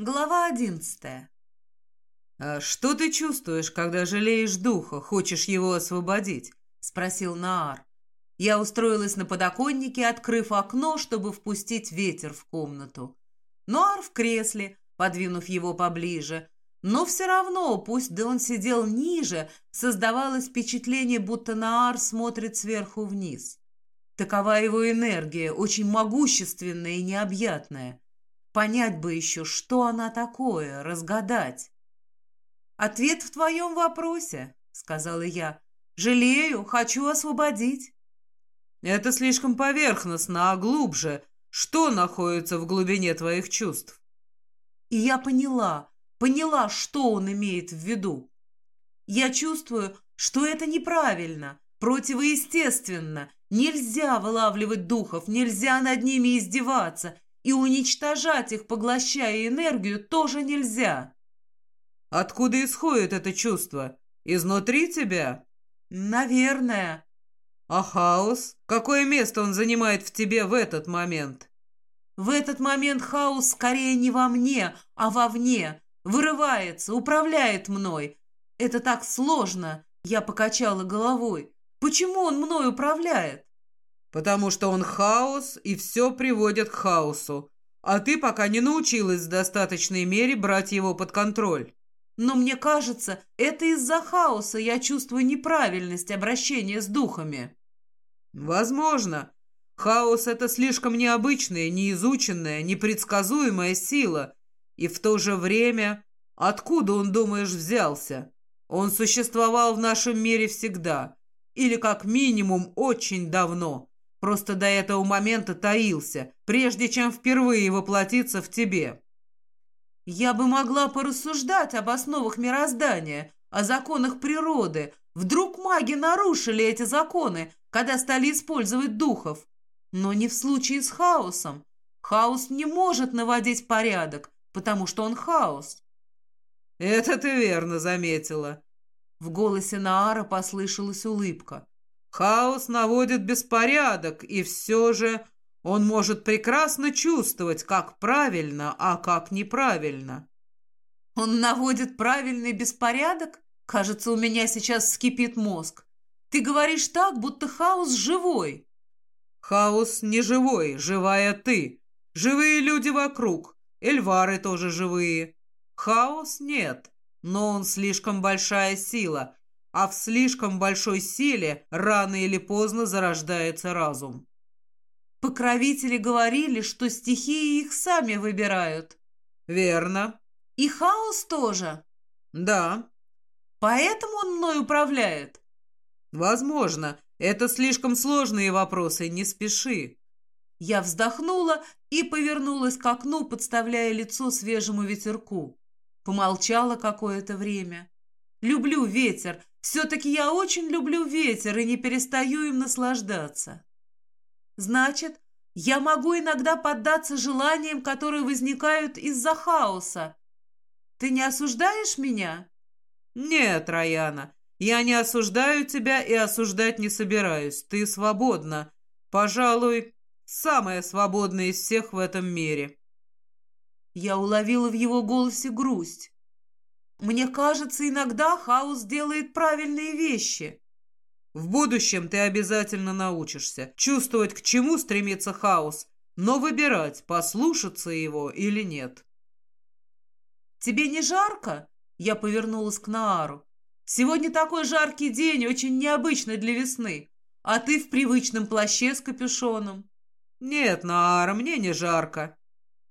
Глава одиннадцатая. «А что ты чувствуешь, когда жалеешь духа, хочешь его освободить?» — спросил Наар. Я устроилась на подоконнике, открыв окно, чтобы впустить ветер в комнату. Наар в кресле, подвинув его поближе. Но все равно, пусть да он сидел ниже, создавалось впечатление, будто Наар смотрит сверху вниз. Такова его энергия, очень могущественная и необъятная. Понять бы еще, что она такое, разгадать. «Ответ в твоем вопросе», — сказала я. «Жалею, хочу освободить». «Это слишком поверхностно, а глубже. Что находится в глубине твоих чувств?» И я поняла, поняла, что он имеет в виду. Я чувствую, что это неправильно, противоестественно. Нельзя вылавливать духов, нельзя над ними издеваться, и уничтожать их, поглощая энергию, тоже нельзя. Откуда исходит это чувство? Изнутри тебя? Наверное. А хаос? Какое место он занимает в тебе в этот момент? В этот момент хаос скорее не во мне, а вовне. Вырывается, управляет мной. Это так сложно, я покачала головой. Почему он мной управляет? Потому что он хаос, и все приводит к хаосу. А ты пока не научилась в достаточной мере брать его под контроль. Но мне кажется, это из-за хаоса я чувствую неправильность обращения с духами. Возможно. Хаос — это слишком необычная, неизученная, непредсказуемая сила. И в то же время, откуда он, думаешь, взялся? Он существовал в нашем мире всегда. Или, как минимум, очень давно. Просто до этого момента таился, прежде чем впервые воплотиться в тебе. Я бы могла порассуждать об основах мироздания, о законах природы. Вдруг маги нарушили эти законы, когда стали использовать духов. Но не в случае с хаосом. Хаос не может наводить порядок, потому что он хаос. «Это ты верно заметила». В голосе Наара послышалась улыбка. Хаос наводит беспорядок, и все же он может прекрасно чувствовать, как правильно, а как неправильно. Он наводит правильный беспорядок? Кажется, у меня сейчас вскипит мозг. Ты говоришь так, будто хаос живой. Хаос не живой, живая ты. Живые люди вокруг. Эльвары тоже живые. Хаос нет, но он слишком большая сила, а в слишком большой силе рано или поздно зарождается разум. Покровители говорили, что стихии их сами выбирают. Верно. И хаос тоже? Да. Поэтому он мной управляет? Возможно. Это слишком сложные вопросы, не спеши. Я вздохнула и повернулась к окну, подставляя лицо свежему ветерку. Помолчала какое-то время. Люблю ветер, все-таки я очень люблю ветер и не перестаю им наслаждаться. Значит, я могу иногда поддаться желаниям, которые возникают из-за хаоса. Ты не осуждаешь меня? Нет, Раяна, я не осуждаю тебя и осуждать не собираюсь. Ты свободна. Пожалуй, самая свободная из всех в этом мире. Я уловила в его голосе грусть. Мне кажется, иногда хаос делает правильные вещи. В будущем ты обязательно научишься чувствовать, к чему стремится хаос, но выбирать, послушаться его или нет. «Тебе не жарко?» Я повернулась к Наару. «Сегодня такой жаркий день, очень необычный для весны, а ты в привычном плаще с капюшоном». «Нет, Наара, мне не жарко».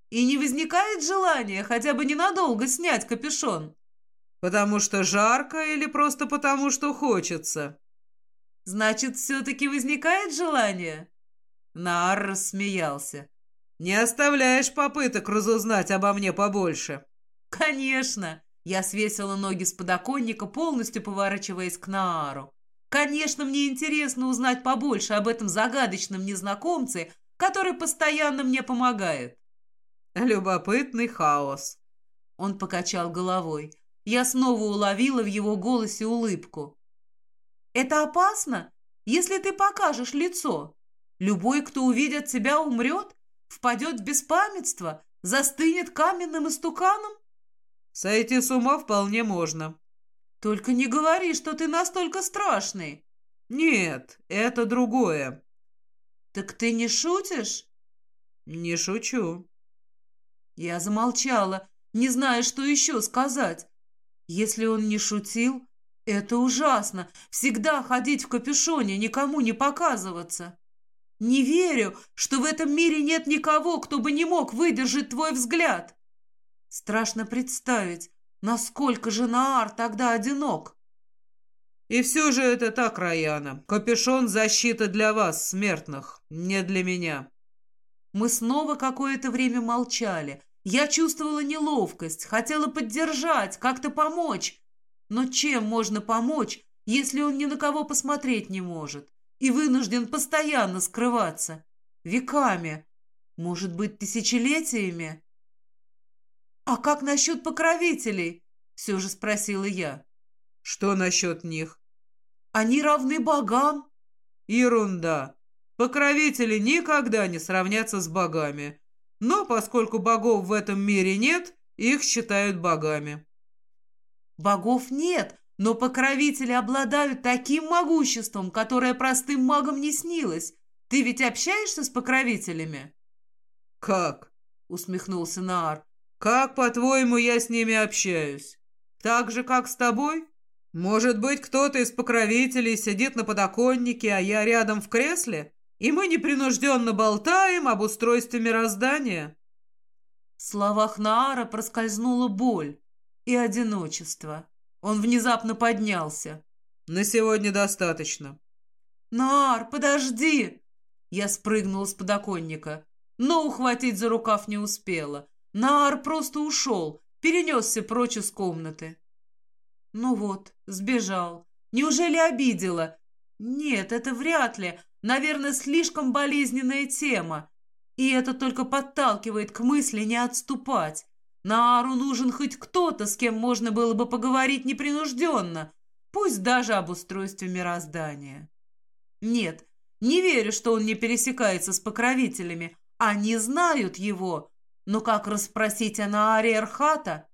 «И не возникает желания хотя бы ненадолго снять капюшон?» Потому что жарко или просто потому, что хочется? Значит, все-таки возникает желание? Нар рассмеялся. Не оставляешь попыток разузнать обо мне побольше. Конечно. Я свесила ноги с подоконника, полностью поворачиваясь к Наару. Конечно, мне интересно узнать побольше об этом загадочном незнакомце, который постоянно мне помогает. Любопытный хаос. Он покачал головой. Я снова уловила в его голосе улыбку. «Это опасно, если ты покажешь лицо. Любой, кто увидит тебя, умрет, впадет в беспамятство, Застынет каменным истуканом? Сойти с ума вполне можно. Только не говори, что ты настолько страшный. Нет, это другое. Так ты не шутишь? Не шучу. Я замолчала, не зная, что еще сказать. Если он не шутил, это ужасно. Всегда ходить в капюшоне, никому не показываться. Не верю, что в этом мире нет никого, кто бы не мог выдержать твой взгляд. Страшно представить, насколько же Наар тогда одинок. И все же это так, Раяна. Капюшон — защита для вас, смертных, не для меня. Мы снова какое-то время молчали. Я чувствовала неловкость, хотела поддержать, как-то помочь. Но чем можно помочь, если он ни на кого посмотреть не может и вынужден постоянно скрываться? Веками, может быть, тысячелетиями? «А как насчет покровителей?» — все же спросила я. «Что насчет них?» «Они равны богам». «Ерунда. Покровители никогда не сравнятся с богами. Но поскольку богов в этом мире нет, их считают богами». «Богов нет, но покровители обладают таким могуществом, которое простым магам не снилось. Ты ведь общаешься с покровителями?» «Как?» — усмехнулся Наар. Как, по-твоему, я с ними общаюсь? Так же, как с тобой? Может быть, кто-то из покровителей сидит на подоконнике, а я рядом в кресле, и мы непринужденно болтаем об устройстве мироздания?» В словах Наара проскользнула боль и одиночество. Он внезапно поднялся. «На сегодня достаточно». «Наар, подожди!» Я спрыгнула с подоконника, но ухватить за рукав не успела. Наар просто ушел, перенесся прочь из комнаты. Ну вот, сбежал. Неужели обидела? Нет, это вряд ли. Наверное, слишком болезненная тема. И это только подталкивает к мысли не отступать. Наару нужен хоть кто-то, с кем можно было бы поговорить непринужденно, пусть даже об устройстве мироздания. Нет, не верю, что он не пересекается с покровителями. Они знают его, но как расспросить о Нааре Эрхата?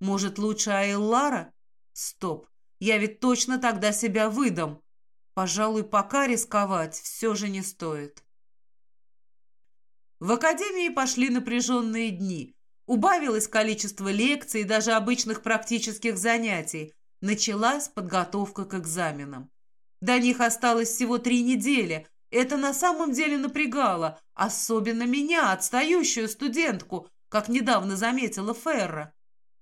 Может, лучше Айлара? Стоп, я ведь точно тогда себя выдам. Пожалуй, пока рисковать все же не стоит. В академии пошли напряженные дни. Убавилось количество лекций и даже обычных практических занятий. Началась подготовка к экзаменам. До них осталось всего три недели, это на самом деле напрягало, особенно меня, отстающую студентку, как недавно заметила Ферра.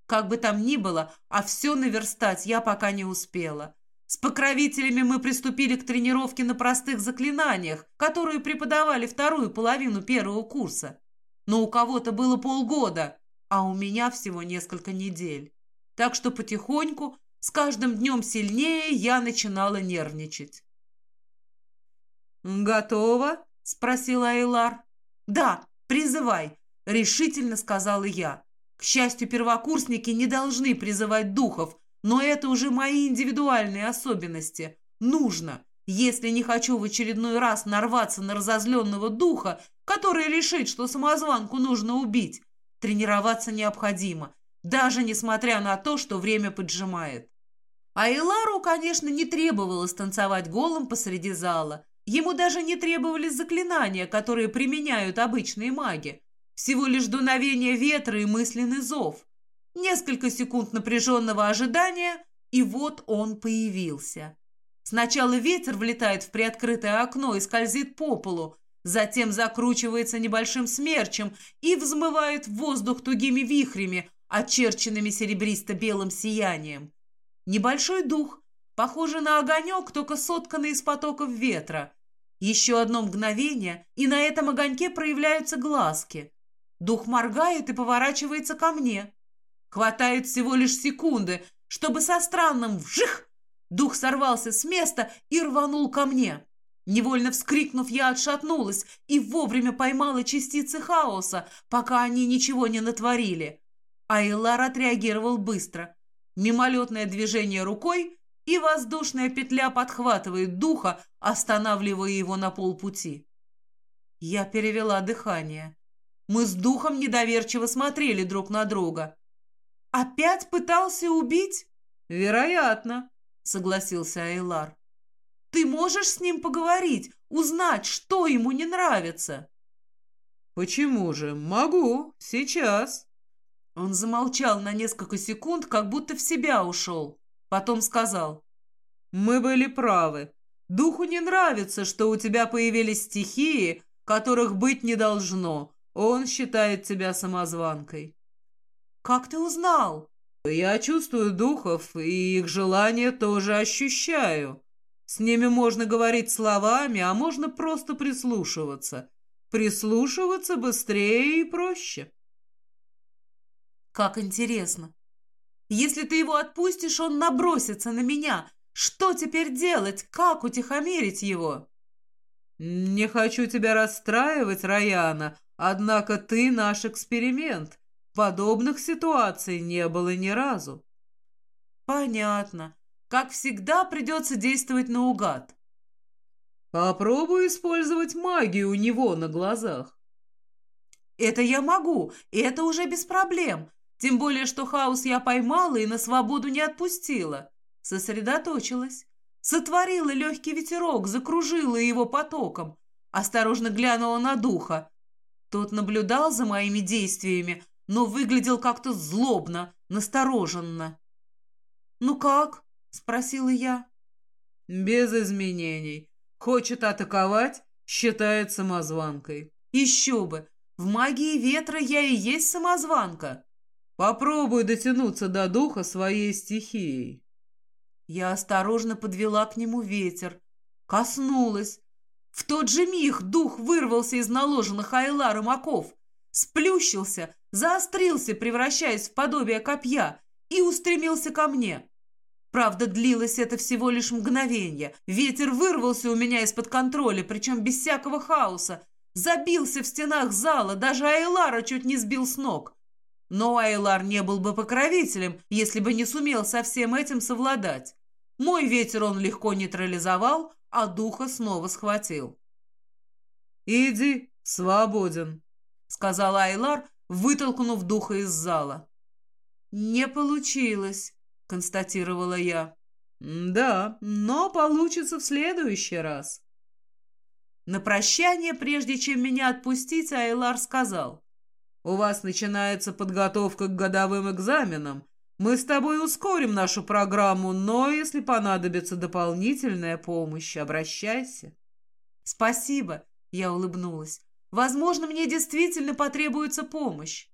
Как бы там ни было, а все наверстать я пока не успела. С покровителями мы приступили к тренировке на простых заклинаниях, которые преподавали вторую половину первого курса. Но у кого-то было полгода, а у меня всего несколько недель. Так что потихоньку, с каждым днем сильнее, я начинала нервничать. «Готово?» — спросила Айлар. «Да, призывай», — решительно сказала я. К счастью, первокурсники не должны призывать духов, но это уже мои индивидуальные особенности. Нужно, если не хочу в очередной раз нарваться на разозленного духа, который решит, что самозванку нужно убить. Тренироваться необходимо, даже несмотря на то, что время поджимает. А Илару, конечно, не требовалось танцевать голым посреди зала. Ему даже не требовались заклинания, которые применяют обычные маги. Всего лишь дуновение ветра и мысленный зов. Несколько секунд напряженного ожидания, и вот он появился. Сначала ветер влетает в приоткрытое окно и скользит по полу, затем закручивается небольшим смерчем и взмывает в воздух тугими вихрями, очерченными серебристо-белым сиянием. Небольшой дух, похожий на огонек, только сотканный из потоков ветра. Еще одно мгновение, и на этом огоньке проявляются глазки. Дух моргает и поворачивается ко мне. Хватает всего лишь секунды, чтобы со странным «вжих» дух сорвался с места и рванул ко мне. Невольно вскрикнув, я отшатнулась и вовремя поймала частицы хаоса, пока они ничего не натворили. А Илар отреагировал быстро. Мимолетное движение рукой, и воздушная петля подхватывает духа, останавливая его на полпути. Я перевела дыхание. Мы с духом недоверчиво смотрели друг на друга. «Опять пытался убить?» «Вероятно», — согласился Айлар. «Ты можешь с ним поговорить, узнать, что ему не нравится?» «Почему же? Могу. Сейчас». Он замолчал на несколько секунд, как будто в себя ушел. Потом сказал. «Мы были правы. Духу не нравится, что у тебя появились стихии, которых быть не должно. Он считает тебя самозванкой». «Как ты узнал?» «Я чувствую духов, и их желания тоже ощущаю. С ними можно говорить словами, а можно просто прислушиваться. Прислушиваться быстрее и проще». Как интересно. Если ты его отпустишь, он набросится на меня. Что теперь делать? Как утихомирить его? Не хочу тебя расстраивать, Раяна, однако ты наш эксперимент. Подобных ситуаций не было ни разу. Понятно. Как всегда, придется действовать наугад. Попробуй использовать магию у него на глазах. Это я могу, и это уже без проблем. Тем более, что хаос я поймала и на свободу не отпустила. Сосредоточилась. Сотворила легкий ветерок, закружила его потоком. Осторожно глянула на духа. Тот наблюдал за моими действиями, но выглядел как-то злобно, настороженно. «Ну как?» — спросила я. «Без изменений. Хочет атаковать, считает самозванкой». «Еще бы! В магии ветра я и есть самозванка!» Попробуй дотянуться до духа своей стихией. Я осторожно подвела к нему ветер. Коснулась. В тот же миг дух вырвался из наложенных Айларом оков, сплющился, заострился, превращаясь в подобие копья, и устремился ко мне. Правда, длилось это всего лишь мгновение. Ветер вырвался у меня из-под контроля, причем без всякого хаоса. Забился в стенах зала, даже Айлара чуть не сбил с ног. Но Айлар не был бы покровителем, если бы не сумел со всем этим совладать. Мой ветер он легко нейтрализовал, а духа снова схватил. «Иди, свободен», — сказал Айлар, вытолкнув духа из зала. «Не получилось», — констатировала я. «Да, но получится в следующий раз». На прощание, прежде чем меня отпустить, Айлар сказал. У вас начинается подготовка к годовым экзаменам. Мы с тобой ускорим нашу программу, но если понадобится дополнительная помощь, обращайся». «Спасибо», — я улыбнулась. «Возможно, мне действительно потребуется помощь».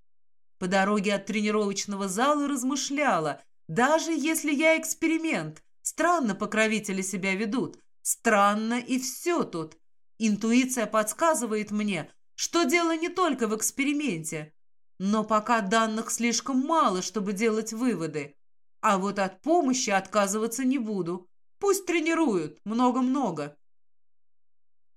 По дороге от тренировочного зала размышляла. Даже если я эксперимент, странно покровители себя ведут. Странно и все тут. Интуиция подсказывает мне, что дело не только в эксперименте. Но пока данных слишком мало, чтобы делать выводы. А вот от помощи отказываться не буду. Пусть тренируют, много-много.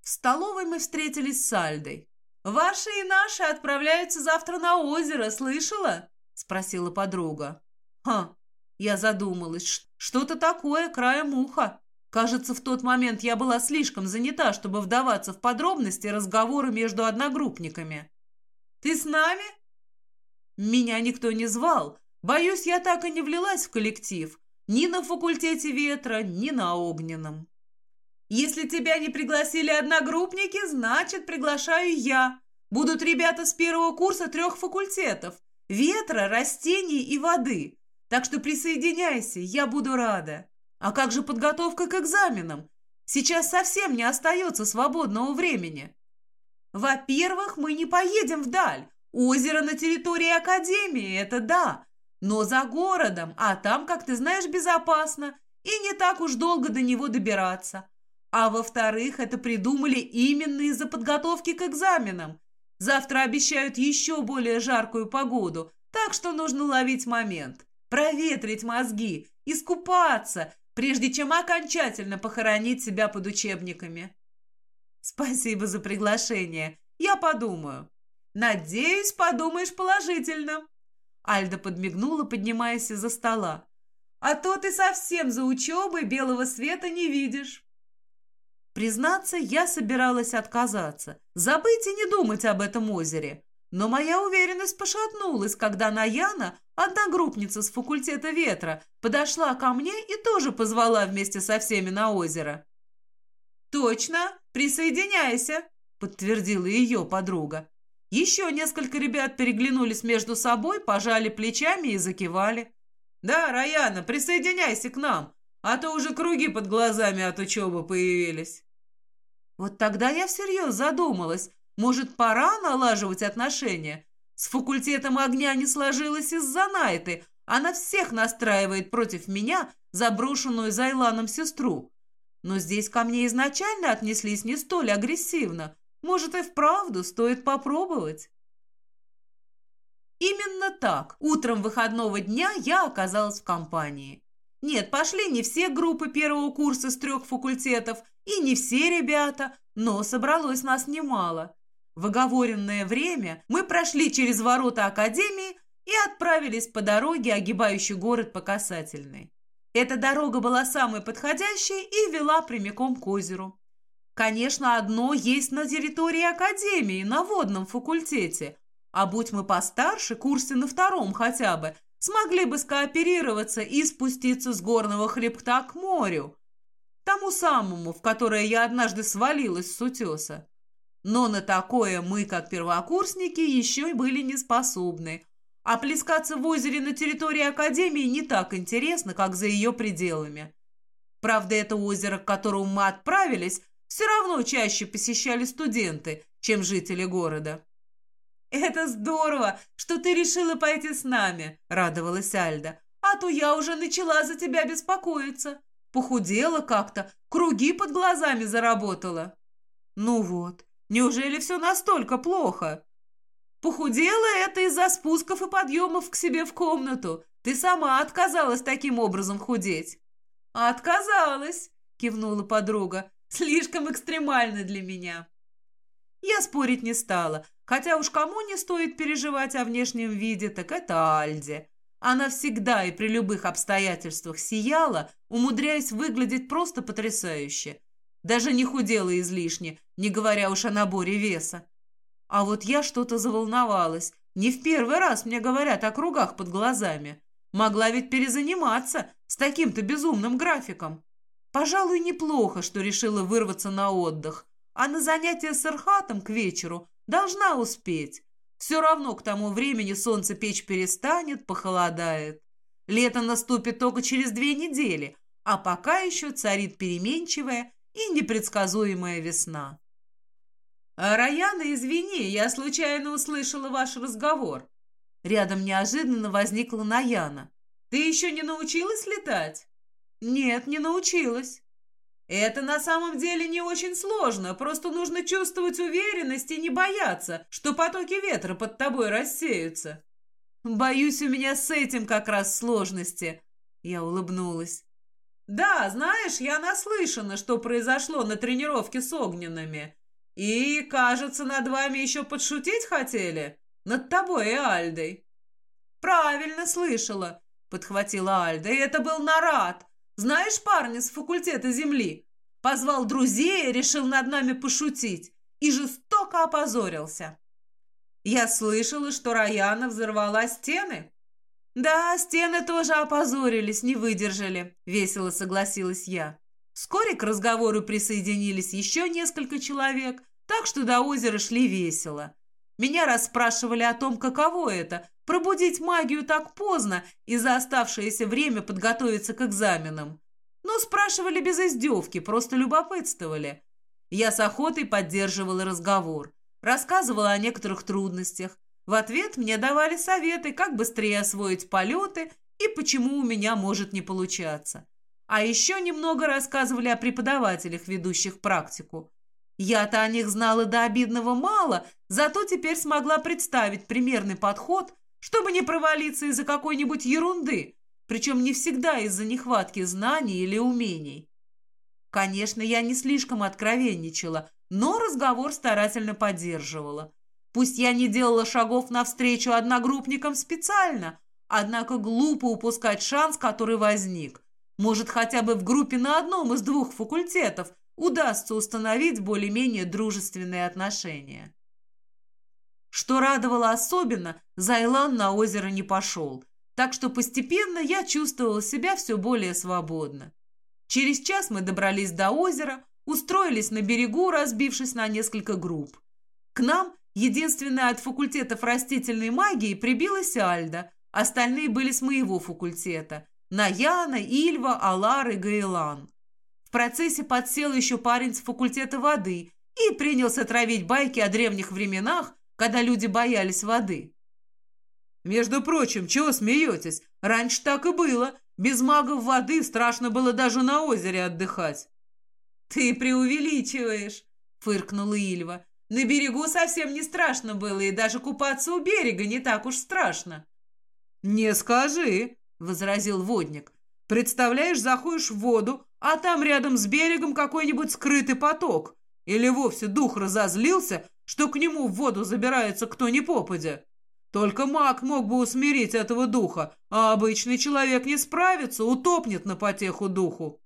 В столовой мы встретились с Альдой. «Ваши и наши отправляются завтра на озеро, слышала?» — спросила подруга. «Ха!» — я задумалась. «Что-то такое, краем уха. Кажется, в тот момент я была слишком занята, чтобы вдаваться в подробности разговора между одногруппниками. «Ты с нами?» Меня никто не звал. Боюсь, я так и не влилась в коллектив. Ни на факультете ветра, ни на огненном. Если тебя не пригласили одногруппники, значит, приглашаю я. Будут ребята с первого курса трех факультетов. Ветра, растений и воды. Так что присоединяйся, я буду рада. А как же подготовка к экзаменам? Сейчас совсем не остается свободного времени. Во-первых, мы не поедем вдаль. Озеро на территории Академии – это да. Но за городом, а там, как ты знаешь, безопасно. И не так уж долго до него добираться. А во-вторых, это придумали именно из-за подготовки к экзаменам. Завтра обещают еще более жаркую погоду, так что нужно ловить момент, проветрить мозги, искупаться, прежде чем окончательно похоронить себя под учебниками. Спасибо за приглашение. Я подумаю. Надеюсь, подумаешь положительно. Альда подмигнула, поднимаясь из-за стола. А то ты совсем за учебой белого света не видишь. Признаться, я собиралась отказаться, забыть и не думать об этом озере. Но моя уверенность пошатнулась, когда Наяна, одногруппница с факультета ветра, подошла ко мне и тоже позвала вместе со всеми на озеро. «Точно, присоединяйся», — подтвердила ее подруга. Еще несколько ребят переглянулись между собой, пожали плечами и закивали. «Да, Раяна, присоединяйся к нам, а то уже круги под глазами от учебы появились». Вот тогда я всерьез задумалась, может, пора налаживать отношения? С факультетом огня не сложилось из-за Найты. Она всех настраивает против меня, заброшенную Зайланом сестру. Но здесь ко мне изначально отнеслись не столь агрессивно. Может, и вправду стоит попробовать. Именно так. Утром выходного дня я оказалась в компании. Нет, пошли не все группы первого курса с трех факультетов и не все ребята, но собралось нас немало. В оговоренное время мы прошли через ворота Академии и отправились по дороге, огибающей город по касательной. Эта дорога была самой подходящей и вела прямиком к озеру. Конечно, одно есть на территории Академии, на водном факультете. А будь мы постарше, курсе на втором хотя бы, смогли бы скооперироваться и спуститься с горного хребта к морю. Тому самому, в которое я однажды свалилась с утеса. Но на такое мы, как первокурсники, еще были не способны. А плескаться в озере на территории Академии не так интересно, как за ее пределами. Правда, это озеро, к которому мы отправились, все равно чаще посещали студенты, чем жители города. «Это здорово, что ты решила пойти с нами», — радовалась Альда. «А то я уже начала за тебя беспокоиться. Похудела как-то, круги под глазами заработала». «Ну вот, неужели все настолько плохо?» «Похудела это из-за спусков и подъемов к себе в комнату. Ты сама отказалась таким образом худеть». «Отказалась», — кивнула подруга. Слишком экстремально для меня. Я спорить не стала, хотя уж кому не стоит переживать о внешнем виде, так это Альде. Она всегда и при любых обстоятельствах сияла, умудряясь выглядеть просто потрясающе. Даже не худела излишне, не говоря уж о наборе веса. А вот я что-то заволновалась. Не в первый раз мне говорят о кругах под глазами. Могла ведь перезаниматься с таким-то безумным графиком. Пожалуй, неплохо, что решила вырваться на отдых, а на занятия с Архатом к вечеру должна успеть. Все равно к тому времени солнце печь перестанет, похолодает. Лето наступит только через две недели, а пока еще царит переменчивая и непредсказуемая весна. А «Раяна, извини, я случайно услышала ваш разговор». Рядом неожиданно возникла Наяна. «Ты еще не научилась летать?» «Нет, не научилась». «Это на самом деле не очень сложно, просто нужно чувствовать уверенность и не бояться, что потоки ветра под тобой рассеются». «Боюсь, у меня с этим как раз сложности», — я улыбнулась. «Да, знаешь, я наслышана, что произошло на тренировке с огненными. И, кажется, над вами еще подшутить хотели? Над тобой и Альдой». «Правильно слышала», — подхватила Альда, — «и это был Нарад. Знаешь парня с факультета земли? Позвал друзей, решил над нами пошутить и жестоко опозорился. Я слышала, что Раяна взорвала стены. Да, стены тоже опозорились, не выдержали, весело согласилась я. Вскоре к разговору присоединились еще несколько человек, так что до озера шли весело. Меня расспрашивали о том, каково это – пробудить магию так поздно и за оставшееся время подготовиться к экзаменам. Но спрашивали без издевки, просто любопытствовали. Я с охотой поддерживала разговор, рассказывала о некоторых трудностях. В ответ мне давали советы, как быстрее освоить полеты и почему у меня может не получаться. А еще немного рассказывали о преподавателях, ведущих практику. Я-то о них знала до обидного мало, зато теперь смогла представить примерный подход, чтобы не провалиться из-за какой-нибудь ерунды, причем не всегда из-за нехватки знаний или умений. Конечно, я не слишком откровенничала, но разговор старательно поддерживала. Пусть я не делала шагов навстречу одногруппникам специально, однако глупо упускать шанс, который возник. Может, хотя бы в группе на одном из двух факультетов удастся установить более-менее дружественные отношения. Что радовало особенно, Зайлан на озеро не пошел, так что постепенно я чувствовала себя все более свободно. Через час мы добрались до озера, устроились на берегу, разбившись на несколько групп. К нам, единственная от факультетов растительной магии, прибилась Альда, остальные были с моего факультета – Наяна, Ильва, Алар и Гаэлан. В процессе подсел еще парень с факультета воды и принялся травить байки о древних временах, когда люди боялись воды. «Между прочим, чего смеетесь? Раньше так и было. Без магов воды страшно было даже на озере отдыхать». «Ты преувеличиваешь», — фыркнула Ильва. «На берегу совсем не страшно было, и даже купаться у берега не так уж страшно». «Не скажи», — возразил водник. «Представляешь, заходишь в воду, а там рядом с берегом какой-нибудь скрытый поток. Или вовсе дух разозлился, что к нему в воду забирается кто ни попадя. Только маг мог бы усмирить этого духа, а обычный человек не справится, утопнет на потеху духу.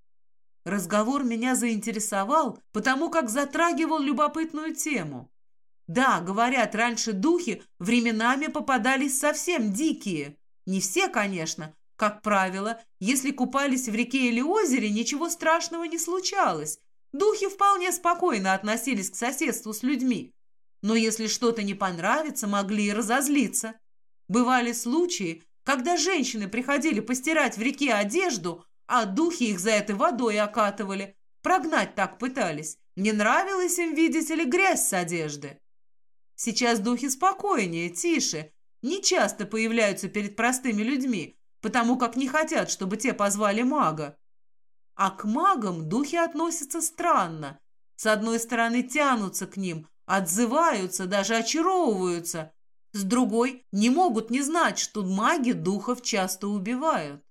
Разговор меня заинтересовал, потому как затрагивал любопытную тему. Да, говорят, раньше духи временами попадались совсем дикие. Не все, конечно. Как правило, если купались в реке или озере, ничего страшного не случалось. Духи вполне спокойно относились к соседству с людьми но если что-то не понравится, могли и разозлиться. Бывали случаи, когда женщины приходили постирать в реке одежду, а духи их за этой водой окатывали. Прогнать так пытались. Не нравилось им, видите ли, грязь с одежды. Сейчас духи спокойнее, тише, не часто появляются перед простыми людьми, потому как не хотят, чтобы те позвали мага. А к магам духи относятся странно. С одной стороны, тянутся к ним, отзываются, даже очаровываются. С другой, не могут не знать, что маги духов часто убивают.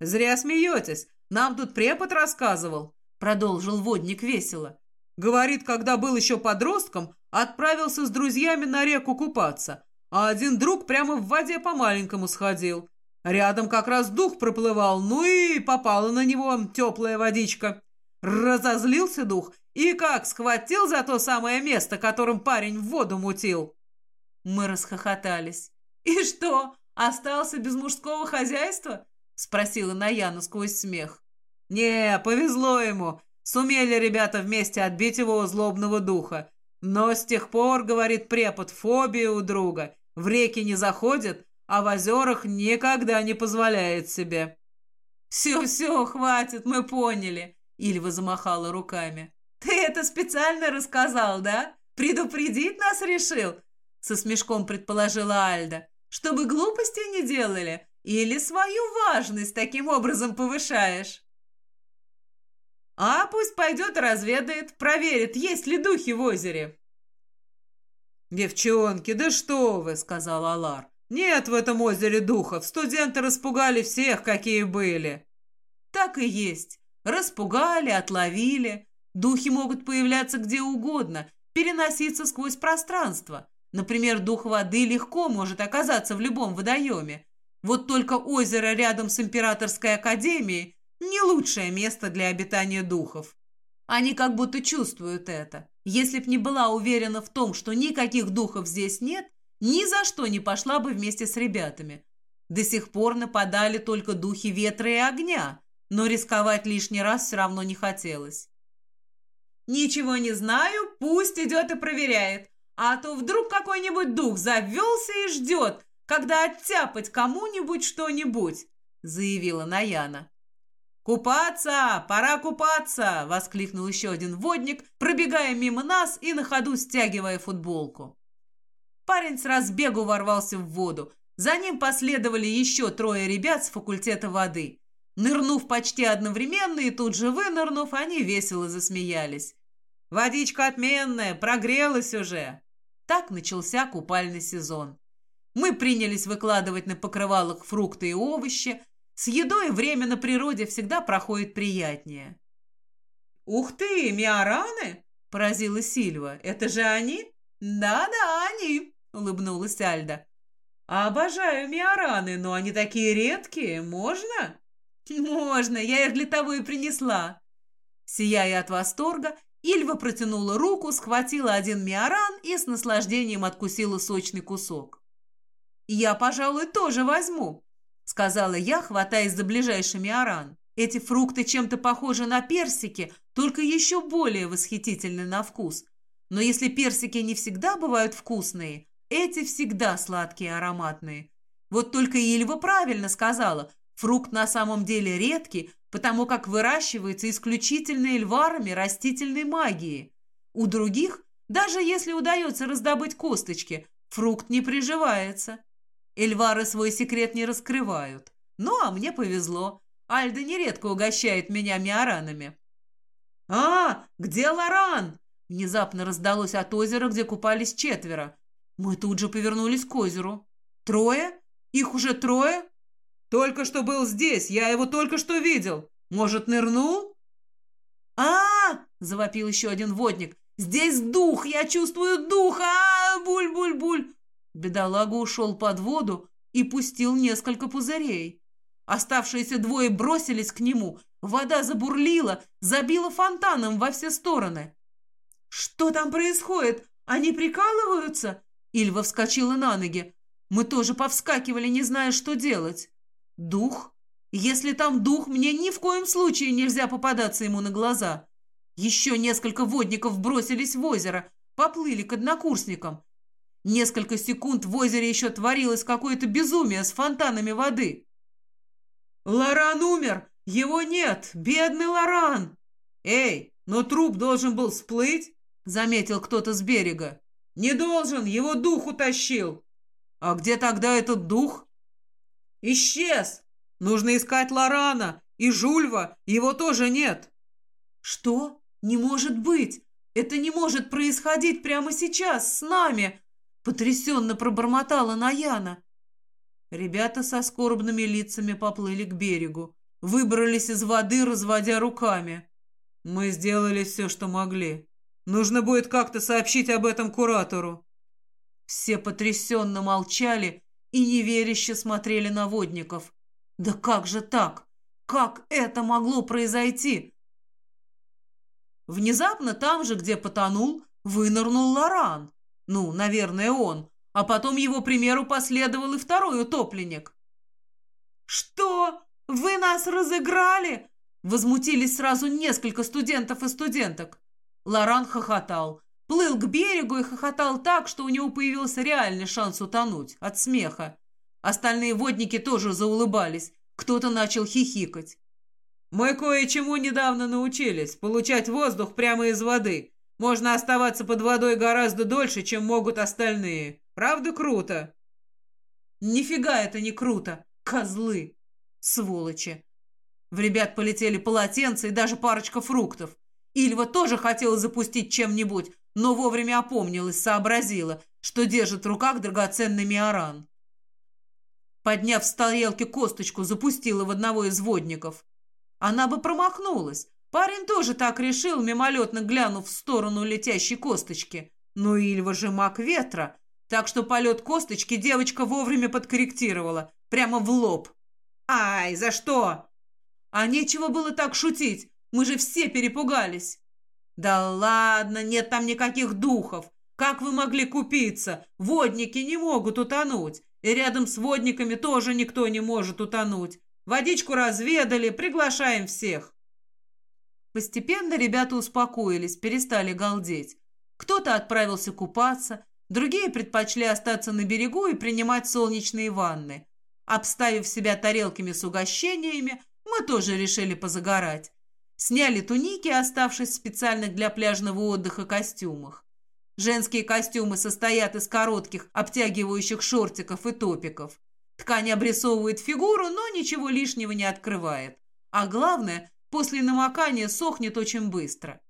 «Зря смеетесь. Нам тут препод рассказывал», — продолжил водник весело. «Говорит, когда был еще подростком, отправился с друзьями на реку купаться, а один друг прямо в воде по-маленькому сходил. Рядом как раз дух проплывал, ну и попала на него теплая водичка. Разозлился дух и как схватил за то самое место, которым парень в воду мутил. Мы расхохотались. «И что, остался без мужского хозяйства?» Спросила Наяна сквозь смех. «Не, повезло ему. Сумели ребята вместе отбить его у злобного духа. Но с тех пор, говорит препод, фобия у друга. В реки не заходит, а в озерах никогда не позволяет себе». «Все-все, хватит, мы поняли», — Ильва замахала руками. «Ты это специально рассказал, да? Предупредить нас решил?» Со смешком предположила Альда. «Чтобы глупостей не делали? Или свою важность таким образом повышаешь?» «А пусть пойдет разведает, проверит, есть ли духи в озере». «Девчонки, да что вы!» — сказал Алар. «Нет в этом озере духов. Студенты распугали всех, какие были». «Так и есть. Распугали, отловили. Духи могут появляться где угодно, переноситься сквозь пространство. Например, дух воды легко может оказаться в любом водоеме. Вот только озеро рядом с Императорской Академией не лучшее место для обитания духов. Они как будто чувствуют это. Если б не была уверена в том, что никаких духов здесь нет, ни за что не пошла бы вместе с ребятами. До сих пор нападали только духи ветра и огня, но рисковать лишний раз все равно не хотелось. Ничего не знаю, пусть идет и проверяет. А то вдруг какой-нибудь дух завелся и ждет, когда оттяпать кому-нибудь что-нибудь», — заявила Наяна. «Купаться! Пора купаться!» — воскликнул еще один водник, пробегая мимо нас и на ходу стягивая футболку. Парень с разбегу ворвался в воду. За ним последовали еще трое ребят с факультета воды. Нырнув почти одновременно и тут же вынырнув, они весело засмеялись. «Водичка отменная, прогрелась уже!» Так начался купальный сезон. Мы принялись выкладывать на покрывалах фрукты и овощи. С едой время на природе всегда проходит приятнее. «Ух ты, миораны!» – поразила Сильва. «Это же они?» «Да-да, они!» – улыбнулась Альда. «Обожаю миораны, но они такие редкие. Можно?» «Можно, я их для того и принесла». Сияя от восторга, Ильва протянула руку, схватила один миоран и с наслаждением откусила сочный кусок. «Я, пожалуй, тоже возьму», — сказала я, хватаясь за ближайший миоран. «Эти фрукты чем-то похожи на персики, только еще более восхитительны на вкус. Но если персики не всегда бывают вкусные, эти всегда сладкие и ароматные. Вот только Ильва правильно сказала, фрукт на самом деле редкий, потому как выращивается исключительно эльварами растительной магии. У других, даже если удается раздобыть косточки, фрукт не приживается. Эльвары свой секрет не раскрывают. Ну, а мне повезло. Альда нередко угощает меня миоранами. «А, где Лоран?» Внезапно раздалось от озера, где купались четверо. Мы тут же повернулись к озеру. «Трое? Их уже трое?» «Только что был здесь, я его только что видел. Может, нырнул?» а, завопил еще один водник. «Здесь дух! Я чувствую дух! а Буль-буль-буль!» Бедолага ушел под воду и пустил несколько пузырей. Оставшиеся двое бросились к нему. Вода забурлила, забила фонтаном во все стороны. «Что там происходит? Они прикалываются?» Ильва вскочила на ноги. Мы тоже повскакивали, не зная, что делать. «Дух? Если там дух, мне ни в коем случае нельзя попадаться ему на глаза». Еще несколько водников бросились в озеро, поплыли к однокурсникам. Несколько секунд в озере еще творилось какое-то безумие с фонтанами воды. «Лоран умер! Его нет! Бедный Лоран!» «Эй, но труп должен был всплыть!» — заметил кто-то с берега. «Не должен! Его дух утащил!» «А где тогда этот дух?» «Исчез! Нужно искать Лорана и Жульва, его тоже нет!» «Что? Не может быть! Это не может происходить прямо сейчас с нами!» Потрясенно пробормотала Наяна. Ребята со скорбными лицами поплыли к берегу. Выбрались из воды, разводя руками. «Мы сделали все, что могли. Нужно будет как-то сообщить об этом куратору». Все потрясенно молчали и неверяще смотрели на водников. «Да как же так? Как это могло произойти?» Внезапно там же, где потонул, вынырнул Лоран. Ну, наверное, он. А потом его примеру последовал и второй утопленник. «Что? Вы нас разыграли?» Возмутились сразу несколько студентов и студенток. Лоран хохотал. Плыл к берегу и хохотал так, что у него появился реальный шанс утонуть от смеха. Остальные водники тоже заулыбались. Кто-то начал хихикать. «Мы кое-чему недавно научились. Получать воздух прямо из воды. Можно оставаться под водой гораздо дольше, чем могут остальные. Правда круто?» «Нифига это не круто! Козлы! Сволочи!» В ребят полетели полотенца и даже парочка фруктов. Ильва тоже хотела запустить чем-нибудь, но вовремя опомнилась, сообразила, что держит в руках драгоценный миоран. Подняв с тарелки косточку, запустила в одного из водников. Она бы промахнулась, Парень тоже так решил, мимолетно глянув в сторону летящей косточки. Но Ильва же маг ветра, так что полет косточки девочка вовремя подкорректировала, прямо в лоб. «Ай, за что?» «А нечего было так шутить, мы же все перепугались». «Да ладно, нет там никаких духов. Как вы могли купиться? Водники не могут утонуть. И рядом с водниками тоже никто не может утонуть. Водичку разведали, приглашаем всех». Постепенно ребята успокоились, перестали галдеть. Кто-то отправился купаться, другие предпочли остаться на берегу и принимать солнечные ванны. Обставив себя тарелками с угощениями, мы тоже решили позагорать. Сняли туники, оставшись в специальных для пляжного отдыха костюмах. Женские костюмы состоят из коротких, обтягивающих шортиков и топиков. Ткань обрисовывает фигуру, но ничего лишнего не открывает. А главное, После намокания сохнет очень быстро.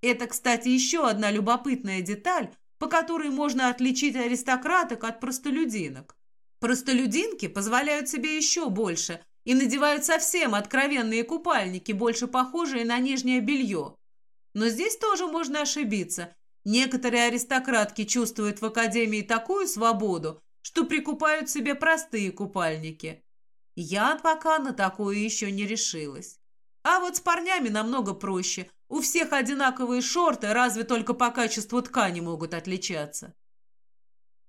Это, кстати, еще одна любопытная деталь, по которой можно отличить аристократок от простолюдинок. Простолюдинки позволяют себе еще больше и надевают совсем откровенные купальники, больше похожие на нижнее белье. Но здесь тоже можно ошибиться. Некоторые аристократки чувствуют в академии такую свободу, что прикупают себе простые купальники. Я пока на такое еще не решилась. А вот с парнями намного проще. У всех одинаковые шорты, разве только по качеству ткани могут отличаться.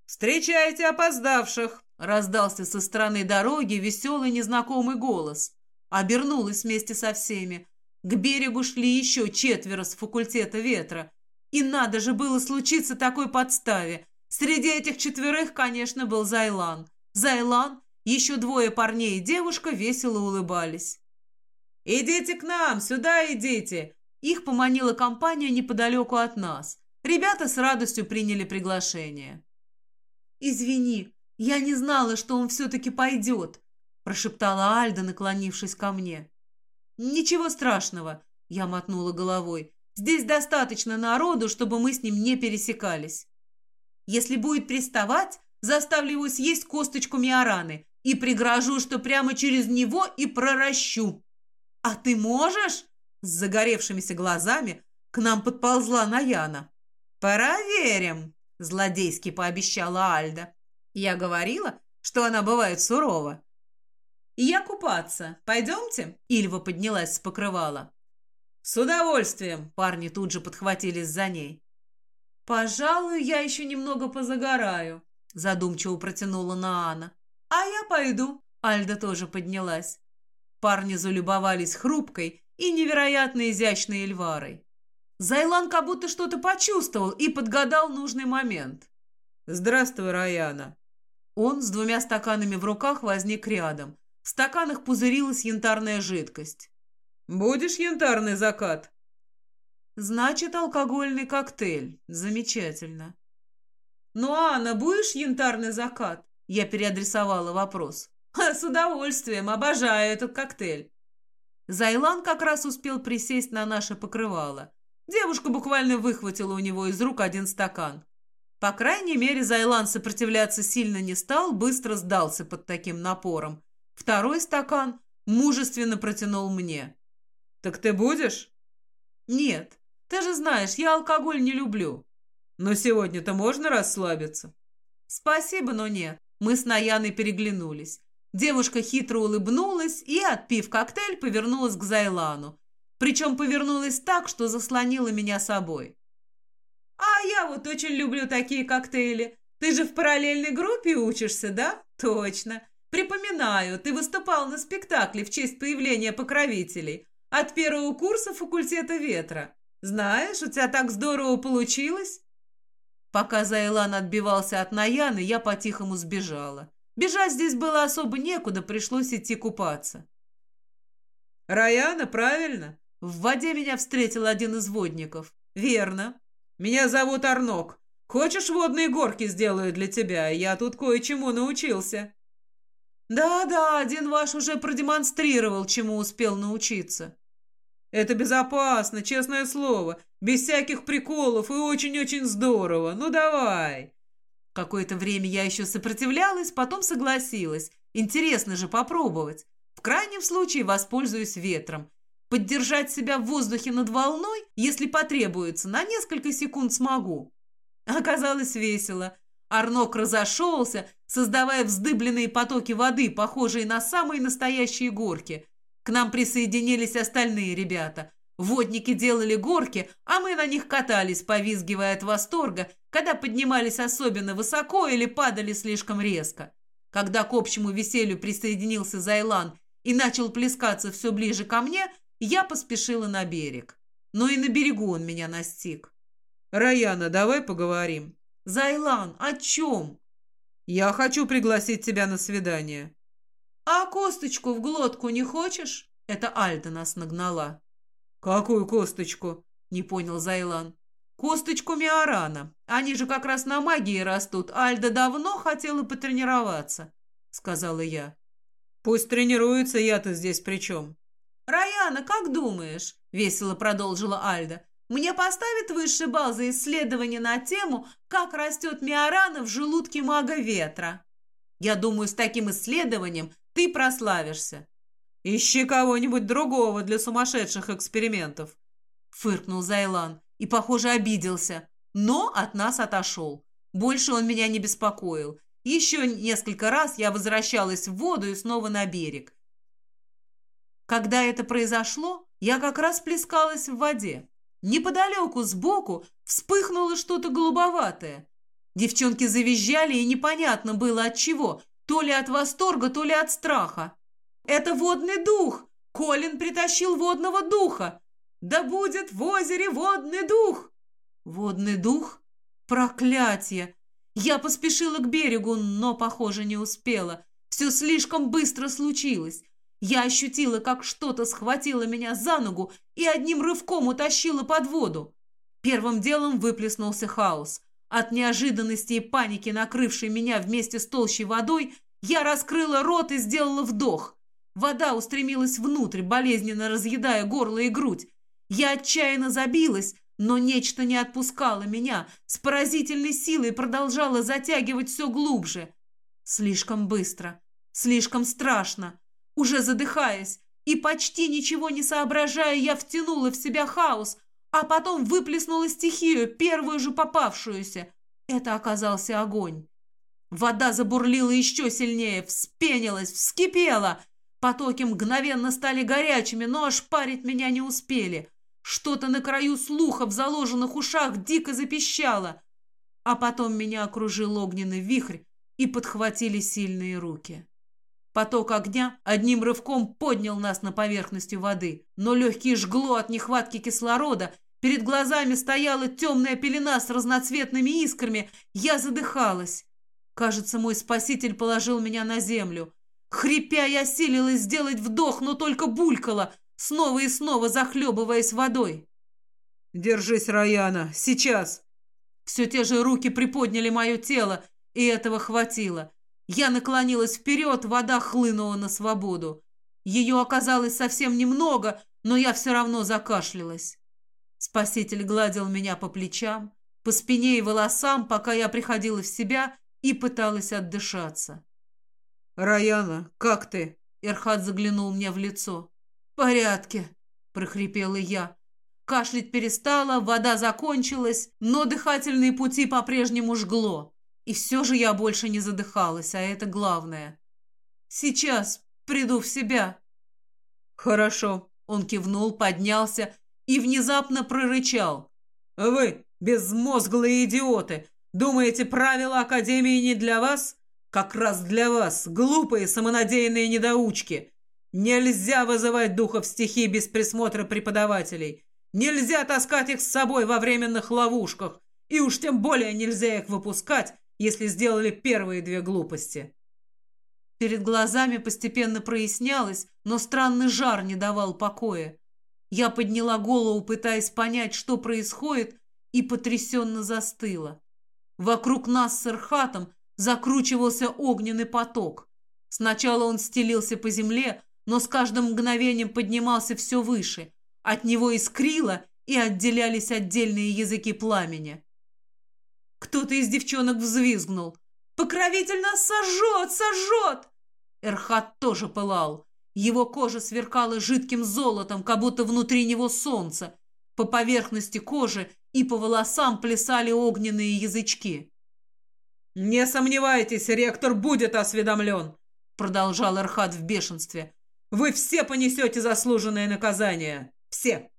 «Встречайте опоздавших!» — раздался со стороны дороги веселый незнакомый голос. Обернулась вместе со всеми. К берегу шли еще четверо с факультета ветра. И надо же было случиться такой подставе. Среди этих четверых, конечно, был Зайлан. Зайлан, еще двое парней и девушка весело улыбались. «Идите к нам, сюда идите!» Их поманила компания неподалеку от нас. Ребята с радостью приняли приглашение. «Извини, я не знала, что он все-таки пойдет», прошептала Альда, наклонившись ко мне. «Ничего страшного», — я мотнула головой. «Здесь достаточно народу, чтобы мы с ним не пересекались. Если будет приставать, заставлю его съесть косточку Миораны и пригрожу, что прямо через него и проращу». «А ты можешь?» С загоревшимися глазами к нам подползла Наяна. «Проверим», — злодейски пообещала Альда. Я говорила, что она бывает сурова. «Я купаться. Пойдемте?» Ильва поднялась с покрывала. «С удовольствием!» Парни тут же подхватились за ней. «Пожалуй, я еще немного позагораю», задумчиво протянула Наана. «А я пойду». Альда тоже поднялась. Парни залюбовались хрупкой и невероятно изящной Эльварой. Зайлан как будто что-то почувствовал и подгадал нужный момент. «Здравствуй, Раяна!» Он с двумя стаканами в руках возник рядом, в стаканах пузырилась янтарная жидкость. «Будешь янтарный закат?» «Значит, алкогольный коктейль. Замечательно». «Ну, Анна, будешь янтарный закат?» Я переадресовала вопрос. «С удовольствием. Обожаю этот коктейль». Зайлан как раз успел присесть на наше покрывало. Девушка буквально выхватила у него из рук один стакан. По крайней мере, Зайлан сопротивляться сильно не стал, быстро сдался под таким напором. Второй стакан мужественно протянул мне. «Так ты будешь?» «Нет. Ты же знаешь, я алкоголь не люблю». «Но сегодня-то можно расслабиться?» «Спасибо, но нет». Мы с Наяной переглянулись. Девушка хитро улыбнулась и, отпив коктейль, повернулась к Зайлану. Причем повернулась так, что заслонила меня собой. «А я вот очень люблю такие коктейли. Ты же в параллельной группе учишься, да? Точно. Припоминаю, ты выступал на спектакле в честь появления покровителей от первого курса факультета ветра. Знаешь, у тебя так здорово получилось. Пока Зайлан отбивался от Наяны, я по-тихому сбежала. Бежать здесь было особо некуда, пришлось идти купаться. «Раяна, правильно?» В воде меня встретил один из водников. «Верно. Меня зовут Арнок. Хочешь, водные горки сделаю для тебя? Я тут кое-чему научился». «Да-да, один ваш уже продемонстрировал, чему успел научиться». «Это безопасно, честное слово, без всяких приколов и очень-очень здорово. Ну давай!» Какое-то время я еще сопротивлялась, потом согласилась. Интересно же попробовать. В крайнем случае воспользуюсь ветром. Поддержать себя в воздухе над волной, если потребуется, на несколько секунд смогу. Оказалось весело. Арнок разошелся, создавая вздыбленные потоки воды, похожие на самые настоящие горки. К нам присоединились остальные ребята. Водники делали горки, а мы на них катались, повизгивая от восторга, когда поднимались особенно высоко или падали слишком резко. Когда к общему веселью присоединился Зайлан и начал плескаться все ближе ко мне, я поспешила на берег. Но и на берегу он меня настиг. «Раяна, давай поговорим». «Зайлан, о чем?» «Я хочу пригласить тебя на свидание». «А косточку в глотку не хочешь?» Это Альда нас нагнала. «Какую косточку?» — не понял Зайлан. «Косточку Миорана. Они же как раз на магии растут. Альда давно хотела потренироваться», — сказала я. «Пусть тренируется, я-то здесь при чем?» «Раяна, как думаешь?» — весело продолжила Альда. Мне поставят высший балл за исследование на тему, как растет миорана в желудке мага ветра. Я думаю, с таким исследованием ты прославишься. Ищи кого-нибудь другого для сумасшедших экспериментов. Фыркнул Зайлан и, похоже, обиделся, но от нас отошел. Больше он меня не беспокоил. Еще несколько раз я возвращалась в воду и снова на берег. Когда это произошло, я как раз плескалась в воде. Неподалеку, сбоку, вспыхнуло что-то голубоватое. Девчонки завизжали, и непонятно было от чего, то ли от восторга, то ли от страха. «Это водный дух! Колин притащил водного духа! Да будет в озере водный дух!» «Водный дух? Проклятие! Я поспешила к берегу, но, похоже, не успела. Все слишком быстро случилось. Я ощутила, как что-то схватило меня за ногу и одним рывком утащило под воду. Первым делом выплеснулся хаос. От неожиданности и паники, накрывшей меня вместе с толщей водой, я раскрыла рот и сделала вдох. Вода устремилась внутрь, болезненно разъедая горло и грудь. Я отчаянно забилась, но нечто не отпускало меня, с поразительной силой продолжало затягивать все глубже. Слишком быстро, слишком страшно. Уже задыхаясь и почти ничего не соображая, я втянула в себя хаос, а потом выплеснула стихию, первую же попавшуюся. Это оказался огонь. Вода забурлила еще сильнее, вспенилась, вскипела. Потоки мгновенно стали горячими, но ошпарить меня не успели. Что-то на краю слуха в заложенных ушах дико запищало. А потом меня окружил огненный вихрь и подхватили сильные руки. Поток огня одним рывком поднял нас на поверхность воды, но легкие жгло от нехватки кислорода, перед глазами стояла темная пелена с разноцветными искрами, я задыхалась. Кажется, мой спаситель положил меня на землю. Хрипя, я силилась сделать вдох, но только булькала — снова и снова захлебываясь водой. «Держись, Раяна, сейчас!» Все те же руки приподняли мое тело, и этого хватило. Я наклонилась вперед, вода хлынула на свободу. Ее оказалось совсем немного, но я все равно закашлялась. Спаситель гладил меня по плечам, по спине и волосам, пока я приходила в себя и пыталась отдышаться. «Раяна, как ты?» Эрхат заглянул мне в лицо порядке», — прохрипела я. Кашлять перестала, вода закончилась, но дыхательные пути по-прежнему жгло. И все же я больше не задыхалась, а это главное. «Сейчас приду в себя». «Хорошо», — он кивнул, поднялся и внезапно прорычал. «Вы, безмозглые идиоты, думаете, правила Академии не для вас? Как раз для вас, глупые самонадеянные недоучки. Нельзя вызывать духов стихий без присмотра преподавателей. Нельзя таскать их с собой во временных ловушках. И уж тем более нельзя их выпускать, если сделали первые две глупости. Перед глазами постепенно прояснялось, но странный жар не давал покоя. Я подняла голову, пытаясь понять, что происходит, и потрясенно застыла. Вокруг нас с Ирхатом закручивался огненный поток. Сначала он стелился по земле, но с каждым мгновением поднимался все выше. От него искрило, и отделялись отдельные языки пламени. Кто-то из девчонок взвизгнул. «Покровитель нас сожжет! Сожжет!» Эрхат тоже пылал. Его кожа сверкала жидким золотом, как будто внутри него солнце. По поверхности кожи и по волосам плясали огненные язычки. «Не сомневайтесь, ректор будет осведомлен!» Продолжал Эрхат в бешенстве. Вы все понесете заслуженное наказание. Все!»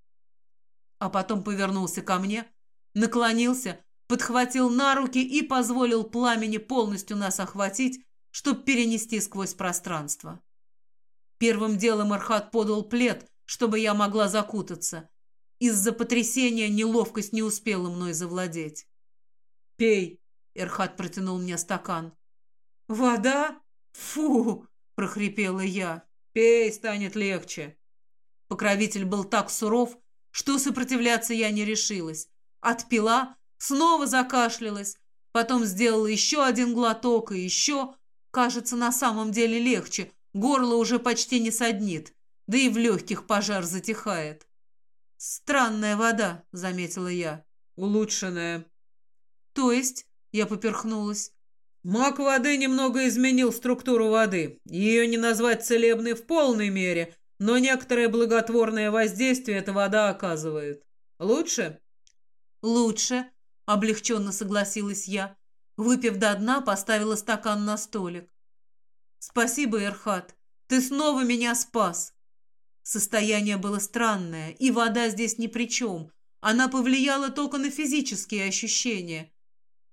А потом повернулся ко мне, наклонился, подхватил на руки и позволил пламени полностью нас охватить, чтобы перенести сквозь пространство. Первым делом Архат подал плед, чтобы я могла закутаться. Из-за потрясения неловкость не успела мной завладеть. «Пей!» — Эрхат протянул мне стакан. «Вода? Фу!» — прохрипела я. Пей, станет легче. Покровитель был так суров, что сопротивляться я не решилась. Отпила, снова закашлялась, потом сделала еще один глоток и еще. Кажется, на самом деле легче, горло уже почти не саднит, да и в легких пожар затихает. «Странная вода», — заметила я. «Улучшенная». «То есть?» — я поперхнулась. Маг воды немного изменил структуру воды. Ее не назвать целебной в полной мере, но некоторое благотворное воздействие эта вода оказывает. Лучше? Лучше, облегченно согласилась я. Выпив до дна, поставила стакан на столик. Спасибо, Эрхат. Ты снова меня спас. Состояние было странное, и вода здесь ни при чем. Она повлияла только на физические ощущения.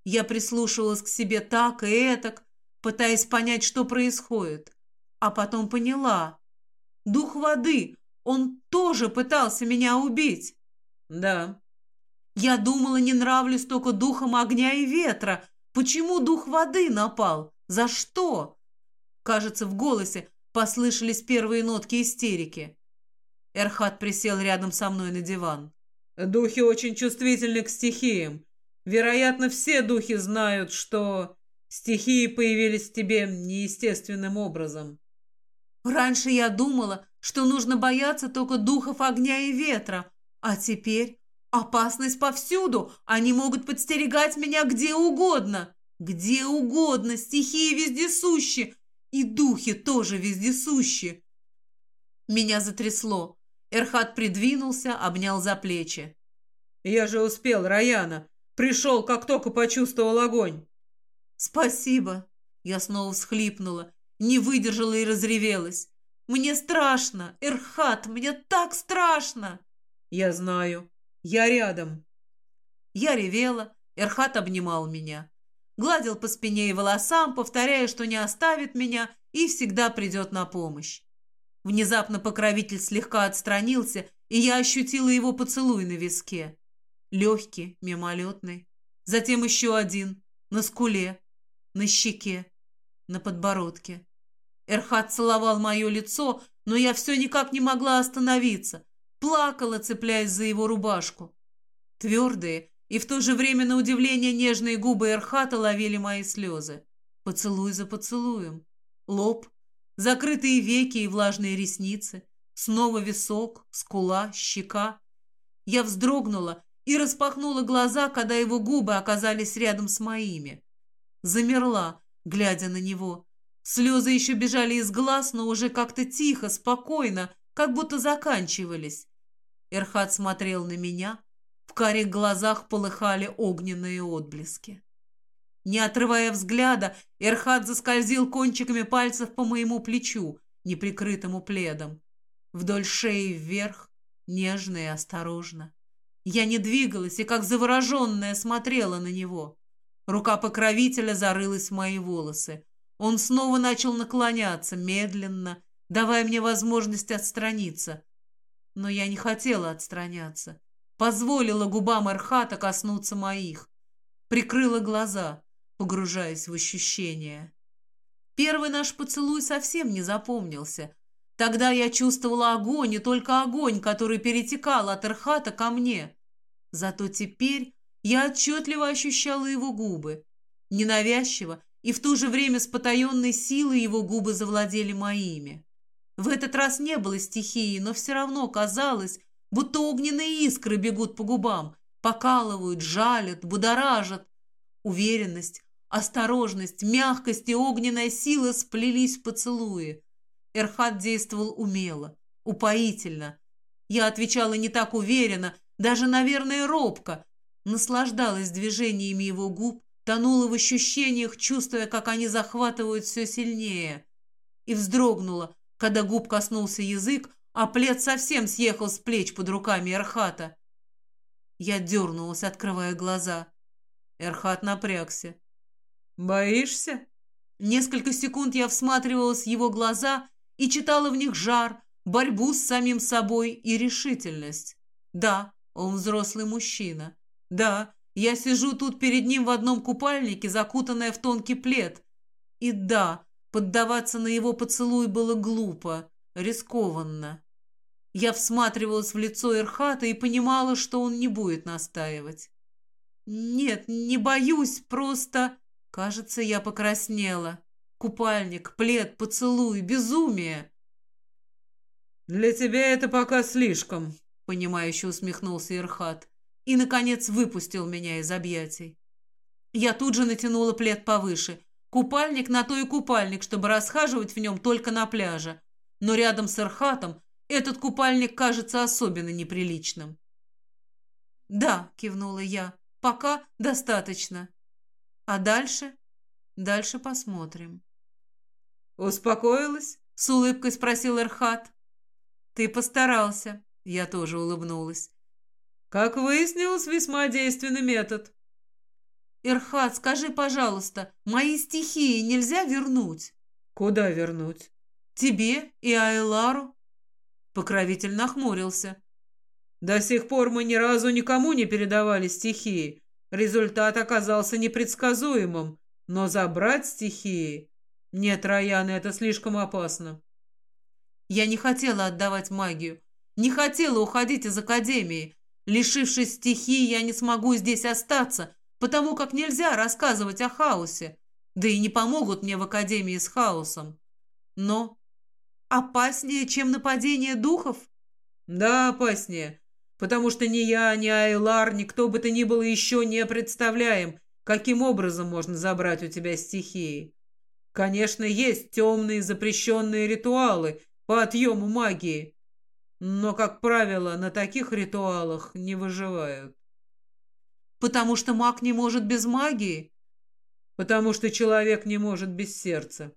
Я прислушивалась к себе так и этак, пытаясь понять, что происходит. А потом поняла. Дух воды, он тоже пытался меня убить. Да. Я думала, не нравлюсь только духом огня и ветра. Почему дух воды напал? За что? Кажется, в голосе послышались первые нотки истерики. Эрхат присел рядом со мной на диван. Духи очень чувствительны к стихиям. Вероятно, все духи знают, что стихии появились в тебе неестественным образом. Раньше я думала, что нужно бояться только духов огня и ветра, а теперь опасность повсюду. Они могут подстерегать меня где угодно. Где угодно, стихии вездесущи, и духи тоже вездесущи. Меня затрясло. Эрхат придвинулся, обнял за плечи. «Я же успел, Раяна. Пришел, как только почувствовал огонь». «Спасибо». Я снова всхлипнула, не выдержала и разревелась. «Мне страшно, Эрхат, мне так страшно!» «Я знаю. Я рядом». Я ревела, Эрхат обнимал меня. Гладил по спине и волосам, повторяя, что не оставит меня и всегда придет на помощь. Внезапно покровитель слегка отстранился, и я ощутила его поцелуй на виске. Легкий, мимолетный. Затем еще один. На скуле, на щеке, на подбородке. Эрхат целовал мое лицо, но я все никак не могла остановиться. Плакала, цепляясь за его рубашку. Твердые и в то же время, на удивление, нежные губы Эрхата ловили мои слезы. Поцелуй за поцелуем. Лоб, Закрытые веки и влажные ресницы, снова висок, скула, щека. Я вздрогнула и распахнула глаза, когда его губы оказались рядом с моими. Замерла, глядя на него. Слезы еще бежали из глаз, но уже как-то тихо, спокойно, как будто заканчивались. Эрхат смотрел на меня. В карих глазах полыхали огненные отблески. Не отрывая взгляда, Эрхат заскользил кончиками пальцев по моему плечу, неприкрытому пледом. Вдоль шеи вверх, нежно и осторожно. Я не двигалась и, как завороженная, смотрела на него. Рука покровителя зарылась в мои волосы. Он снова начал наклоняться, медленно, давая мне возможность отстраниться. Но я не хотела отстраняться. Позволила губам Эрхата коснуться моих. Прикрыла глаза погружаясь в ощущения. Первый наш поцелуй совсем не запомнился. Тогда я чувствовала огонь, и только огонь, который перетекал от Эрхата ко мне. Зато теперь я отчетливо ощущала его губы. Ненавязчиво и в то же время с потаенной силой его губы завладели моими. В этот раз не было стихии, но все равно казалось, будто огненные искры бегут по губам, покалывают, жалят, будоражат. Уверенность, Осторожность, мягкость и огненная сила сплелись в поцелуе. Эрхат действовал умело, упоительно. Я отвечала не так уверенно, даже, наверное, робко. Наслаждалась движениями его губ, тонула в ощущениях, чувствуя, как они захватывают все сильнее. И вздрогнула, когда губ коснулся язык, а плед совсем съехал с плеч под руками Эрхата. Я дернулась, открывая глаза. Эрхат напрягся. «Боишься?» Несколько секунд я всматривалась в его глаза и читала в них жар, борьбу с самим собой и решительность. Да, он взрослый мужчина. Да, я сижу тут перед ним в одном купальнике, закутанная в тонкий плед. И да, поддаваться на его поцелуй было глупо, рискованно. Я всматривалась в лицо Ирхата и понимала, что он не будет настаивать. «Нет, не боюсь, просто...» Кажется, я покраснела. Купальник, плед, поцелуй, безумие. «Для тебя это пока слишком», — понимающе усмехнулся Ирхат и, наконец, выпустил меня из объятий. Я тут же натянула плед повыше. Купальник на то и купальник, чтобы расхаживать в нем только на пляже. Но рядом с Ирхатом этот купальник кажется особенно неприличным. «Да», — кивнула я, — «пока достаточно». А дальше? Дальше посмотрим. «Успокоилась?» — с улыбкой спросил Эрхат. Ты постарался. Я тоже улыбнулась. Как выяснилось, весьма действенный метод. Ирхат, скажи, пожалуйста, мои стихии нельзя вернуть? Куда вернуть? Тебе и Айлару. Покровитель нахмурился. До сих пор мы ни разу никому не передавали стихии. Результат оказался непредсказуемым. Но забрать стихии... Нет, Раяна, это слишком опасно. Я не хотела отдавать магию. Не хотела уходить из Академии. Лишившись стихии, я не смогу здесь остаться, потому как нельзя рассказывать о хаосе. Да и не помогут мне в Академии с хаосом. Но опаснее, чем нападение духов? Да, опаснее. Потому что ни я, ни Айлар, ни кто бы то ни было еще не представляем, каким образом можно забрать у тебя стихии. Конечно, есть темные запрещенные ритуалы по отъему магии, но, как правило, на таких ритуалах не выживают. Потому что маг не может без магии? Потому что человек не может без сердца.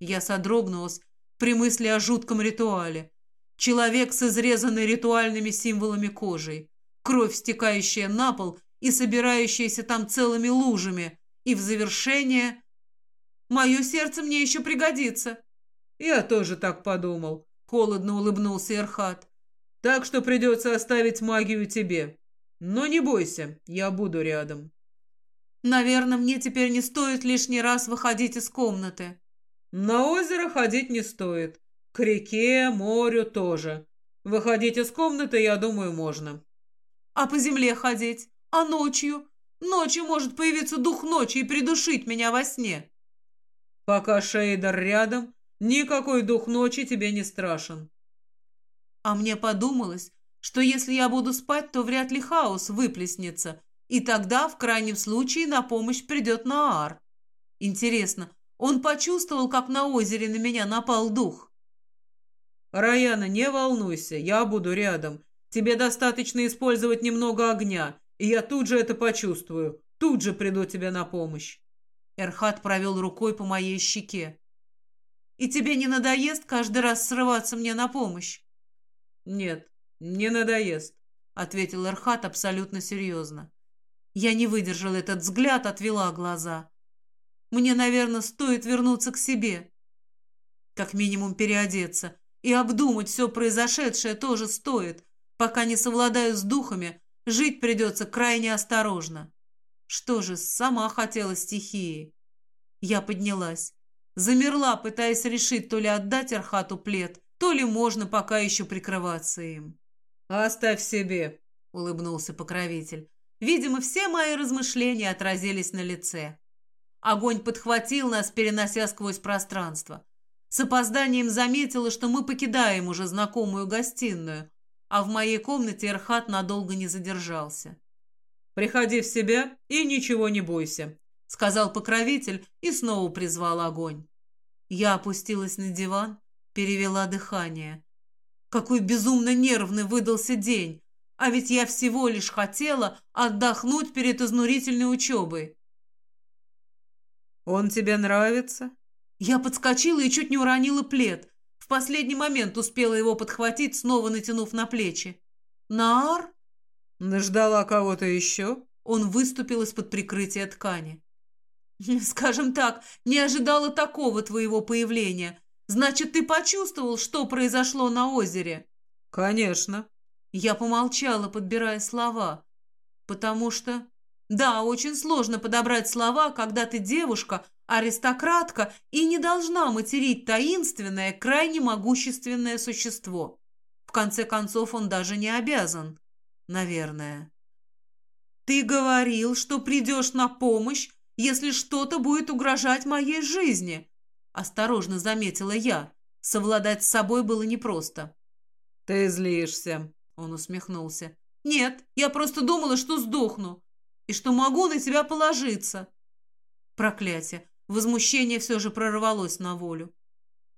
Я содрогнулась при мысли о жутком ритуале. Человек с изрезанной ритуальными символами кожей, кровь, стекающая на пол и собирающаяся там целыми лужами, и в завершение... Мое сердце мне еще пригодится. Я тоже так подумал. Холодно улыбнулся Эрхат. Так что придется оставить магию тебе. Но не бойся, я буду рядом. Наверное, мне теперь не стоит лишний раз выходить из комнаты. На озеро ходить не стоит. К реке, морю тоже. Выходить из комнаты, я думаю, можно. А по земле ходить? А ночью? Ночью может появиться дух ночи и придушить меня во сне. Пока Шейдер рядом, никакой дух ночи тебе не страшен. А мне подумалось, что если я буду спать, то вряд ли хаос выплеснется, и тогда, в крайнем случае, на помощь придет Наар. Интересно, он почувствовал, как на озере на меня напал дух? «Раяна, не волнуйся, я буду рядом. Тебе достаточно использовать немного огня, и я тут же это почувствую, тут же приду тебе на помощь». Эрхат провел рукой по моей щеке. «И тебе не надоест каждый раз срываться мне на помощь?» «Нет, не надоест», — ответил Эрхат абсолютно серьезно. Я не выдержала этот взгляд, отвела глаза. «Мне, наверное, стоит вернуться к себе. Как минимум переодеться. И обдумать все произошедшее тоже стоит. Пока не совладаю с духами, жить придется крайне осторожно. Что же, сама хотела стихии. Я поднялась. Замерла, пытаясь решить, то ли отдать Архату плед, то ли можно пока еще прикрываться им. «Оставь себе», — улыбнулся покровитель. Видимо, все мои размышления отразились на лице. Огонь подхватил нас, перенося сквозь пространство. С опозданием заметила, что мы покидаем уже знакомую гостиную, а в моей комнате Эрхат надолго не задержался. «Приходи в себя и ничего не бойся», — сказал покровитель и снова призвал огонь. Я опустилась на диван, перевела дыхание. Какой безумно нервный выдался день, а ведь я всего лишь хотела отдохнуть перед изнурительной учебой. «Он тебе нравится?» Я подскочила и чуть не уронила плед. В последний момент успела его подхватить, снова натянув на плечи. «Нар?» Ждала кого-то еще? Он выступил из-под прикрытия ткани. «Скажем так, не ожидала такого твоего появления. Значит, ты почувствовал, что произошло на озере?» «Конечно». Я помолчала, подбирая слова. «Потому что...» «Да, очень сложно подобрать слова, когда ты девушка, аристократка и не должна материть таинственное, крайне могущественное существо. В конце концов, он даже не обязан наверное. Ты говорил, что придешь на помощь, если что-то будет угрожать моей жизни. Осторожно заметила я. Совладать с собой было непросто. Ты злишься, он усмехнулся. Нет, я просто думала, что сдохну и что могу на тебя положиться. Проклятие. Возмущение все же прорвалось на волю.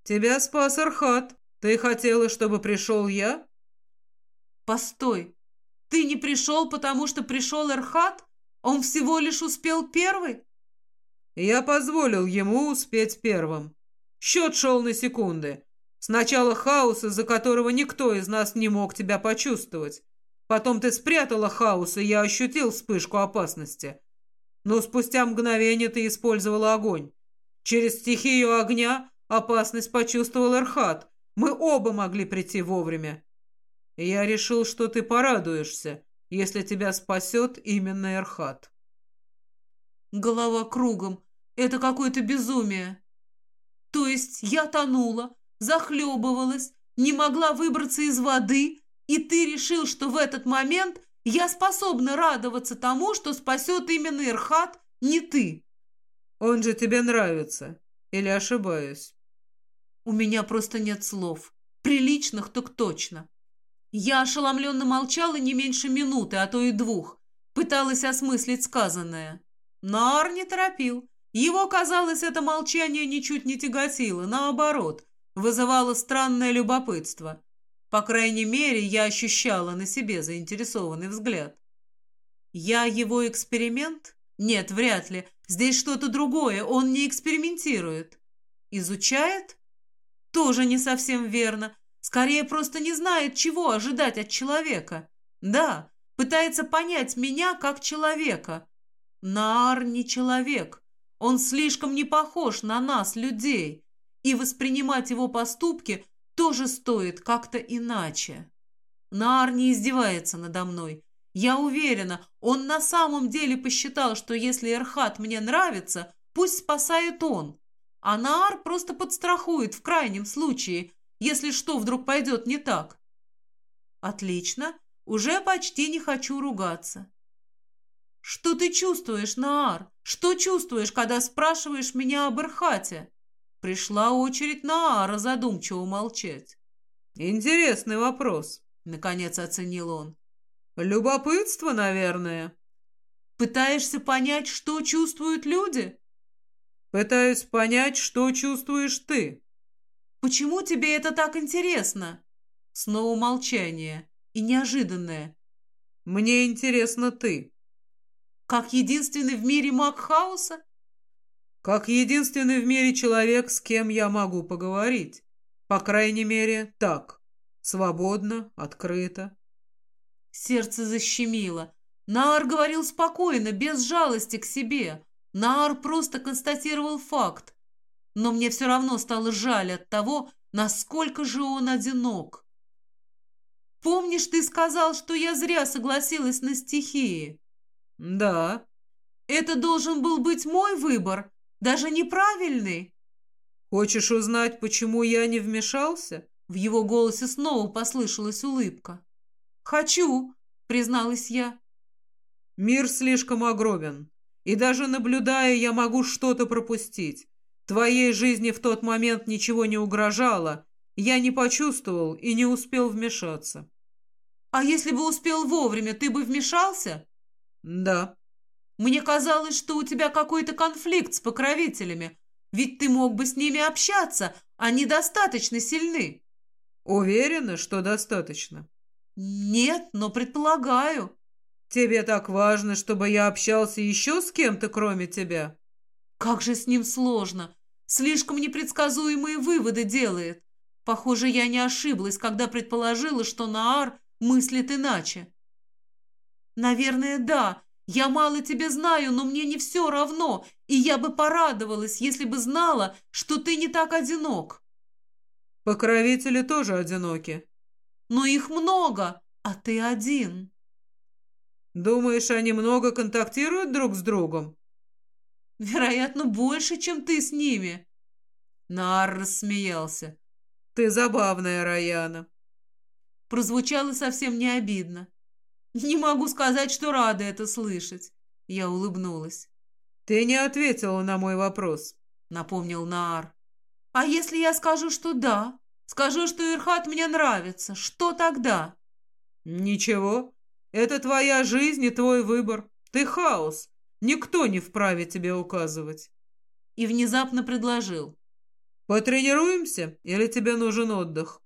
Тебя спас Архат. Ты хотела, чтобы пришел я? Постой. Ты не пришел, потому что пришел Эрхат? Он всего лишь успел первый?» Я позволил ему успеть первым. Счет шел на секунды. Сначала хаос, из-за которого никто из нас не мог тебя почувствовать. Потом ты спрятала хаос, и я ощутил вспышку опасности. Но спустя мгновение ты использовала огонь. Через стихию огня опасность почувствовал Эрхат. Мы оба могли прийти вовремя. Я решил, что ты порадуешься, если тебя спасет именно Эрхат. Голова кругом. Это какое-то безумие. То есть я тонула, захлебывалась, не могла выбраться из воды, и ты решил, что в этот момент я способна радоваться тому, что спасет именно Ирхат, не ты. Он же тебе нравится. Или ошибаюсь? У меня просто нет слов. Приличных так точно. Я ошеломленно молчала не меньше минуты, а то и двух. Пыталась осмыслить сказанное. Нар не торопил. Его, казалось, это молчание ничуть не тяготило, наоборот, вызывало странное любопытство. По крайней мере, я ощущала на себе заинтересованный взгляд. Я его эксперимент? Нет, вряд ли. Здесь что-то другое, он не экспериментирует. Изучает? Тоже не совсем верно. Скорее, просто не знает, чего ожидать от человека. Да, пытается понять меня как человека. Нар не человек. Он слишком не похож на нас, людей. И воспринимать его поступки тоже стоит как-то иначе. Нар не издевается надо мной. Я уверена, он на самом деле посчитал, что если Эрхат мне нравится, пусть спасает он. А Наар просто подстрахует в крайнем случае, если что вдруг пойдет не так. Отлично, уже почти не хочу ругаться. Что ты чувствуешь, Наар? Что чувствуешь, когда спрашиваешь меня об Эрхате? Пришла очередь Наара задумчиво молчать. «Интересный вопрос», — наконец оценил он. «Любопытство, наверное». «Пытаешься понять, что чувствуют люди?» «Пытаюсь понять, что чувствуешь ты». «Почему тебе это так интересно?» Снова молчание и неожиданное. «Мне интересно ты». «Как единственный в мире маг хаоса?» Как единственный в мире человек, с кем я могу поговорить. По крайней мере, так. Свободно, открыто. Сердце защемило. Наар говорил спокойно, без жалости к себе. Наар просто констатировал факт. Но мне все равно стало жаль от того, насколько же он одинок. «Помнишь, ты сказал, что я зря согласилась на стихии?» «Да». «Это должен был быть мой выбор, даже неправильный. Хочешь узнать, почему я не вмешался? В его голосе снова послышалась улыбка. Хочу, призналась я. Мир слишком огромен, и даже наблюдая, я могу что-то пропустить. Твоей жизни в тот момент ничего не угрожало, я не почувствовал и не успел вмешаться. А если бы успел вовремя, ты бы вмешался? Да. Мне казалось, что у тебя какой-то конфликт с покровителями, ведь ты мог бы с ними общаться, они достаточно сильны». «Уверена, что достаточно?» «Нет, но предполагаю». «Тебе так важно, чтобы я общался еще с кем-то, кроме тебя?» «Как же с ним сложно! Слишком непредсказуемые выводы делает. Похоже, я не ошиблась, когда предположила, что Наар мыслит иначе». «Наверное, да, я мало тебя знаю, но мне не все равно, и я бы порадовалась, если бы знала, что ты не так одинок. Покровители тоже одиноки. Но их много, а ты один. Думаешь, они много контактируют друг с другом? Вероятно, больше, чем ты с ними. Нар рассмеялся. Ты забавная, Раяна. Прозвучало совсем не обидно. «Не могу сказать, что рада это слышать». Я улыбнулась. «Ты не ответила на мой вопрос», — напомнил Наар. «А если я скажу, что да? Скажу, что Ирхат мне нравится. Что тогда?» «Ничего. Это твоя жизнь и твой выбор. Ты хаос. Никто не вправе тебе указывать». И внезапно предложил. «Потренируемся или тебе нужен отдых?»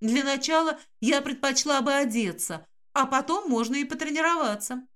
«Для начала я предпочла бы одеться, а потом можно и потренироваться.